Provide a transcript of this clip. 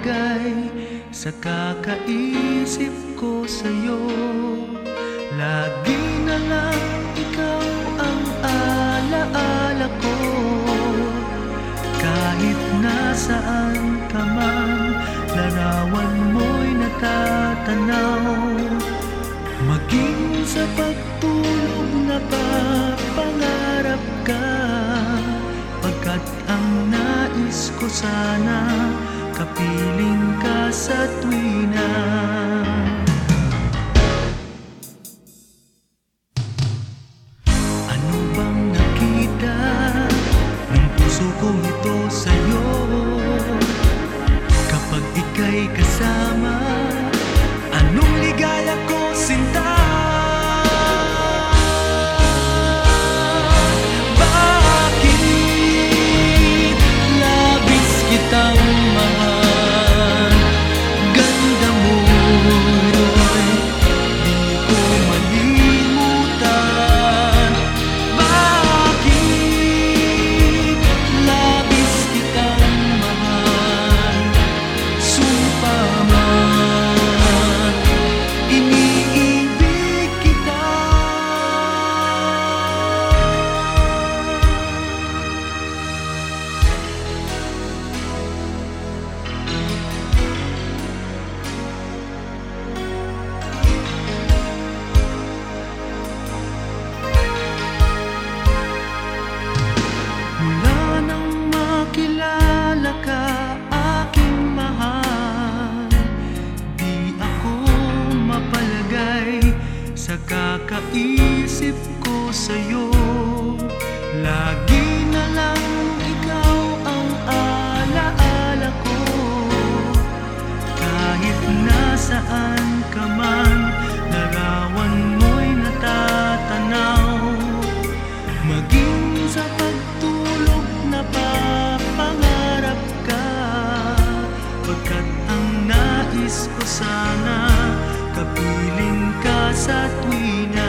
mapalagay Sa kakaisip ko sa'yo. Lagi na lang ikaw ang alaala ko. Kahit nasaan ka man Larawan mo'y natatanaw. Maging sa pagtulog na papangarap ka. Pagkat ang nais ko sana Kapiling ka sa tuwina Ano bang nakita ng puso kong ito sa'yo? Sa kakaisip ko sa'yo Lagi na lang ikaw ang alaala ko. Kahit nasaan ka man, larawan mo'y natatanaw. Maging sa pagtulog na papangarap ka Pagkat ang nais ko sana Kapiling ka sa tuwi na